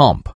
pump.